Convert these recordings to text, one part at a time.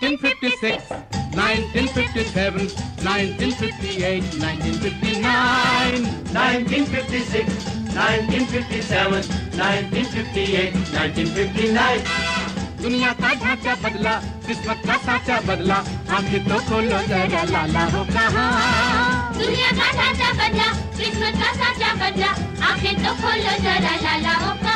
1957, 1958, 1959, 1956, 1957, 1958, 1959. दुनिया का ढांचा बदला किस्मत का साचा बदला आँखें तो खोलो जरा लाला हो कहाँ दुनिया का ढांचा बदला किस्मत का साचा बदला आँखें तो खोलो जरा लाला हो कहाँ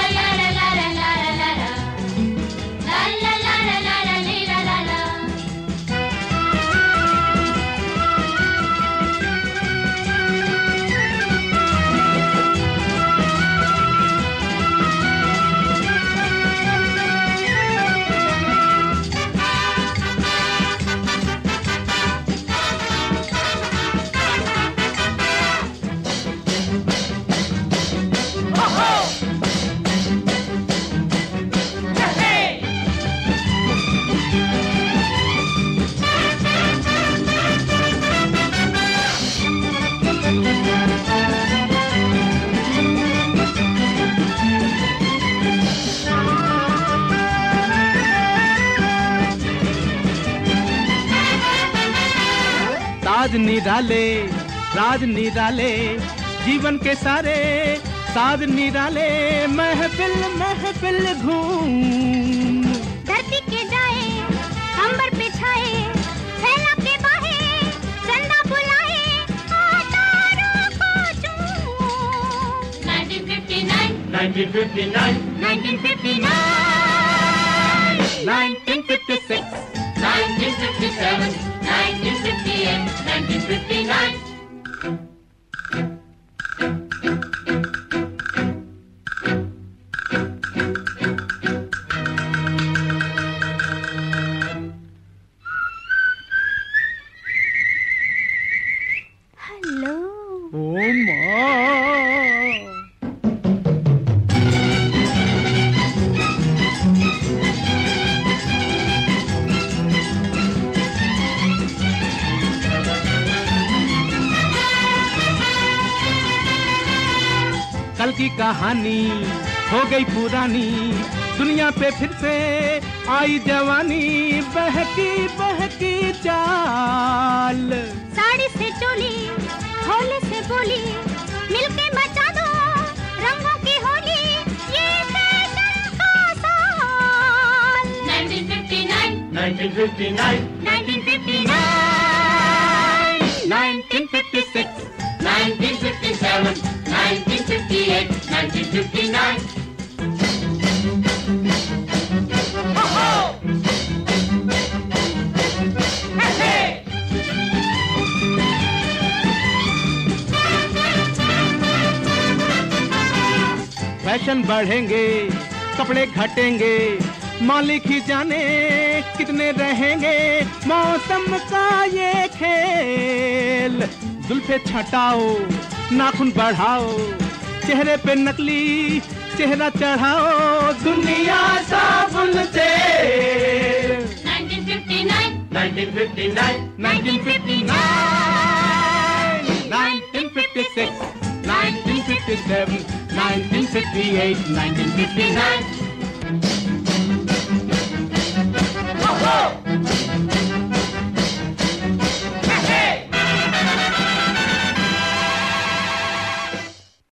ताज निराले राज निराले जीवन के सारे साज निराले महफिल महफिल घूम। धरती के जाए अंबर पे छाए फैला के बाहे चंदा बुलाए तारों को चूम। 1959 1959. 1959 1956 कल की कहानी हो गई पुरानी। दुनिया पे फिर से आई जवानी बहकी बहकी चाल। साड़ी से चोली होले से बोली मिलके मचा दो रंगों की होली ये फ़ैशन का साल। 1959 1959. 1959 1956 1959 फ़ैशन बढ़ेंगे, कपड़े घटेंगे, मालिक ही जाने कितने रहेंगे, मौसम का ये खेल। जुल्फे छटाओ, नाखून बढ़ाओ। चेहरे पे नकली चेहरा चढ़ाओ दुनिया साबुन से 1959 1959. 1959 1956 1957 1958 1959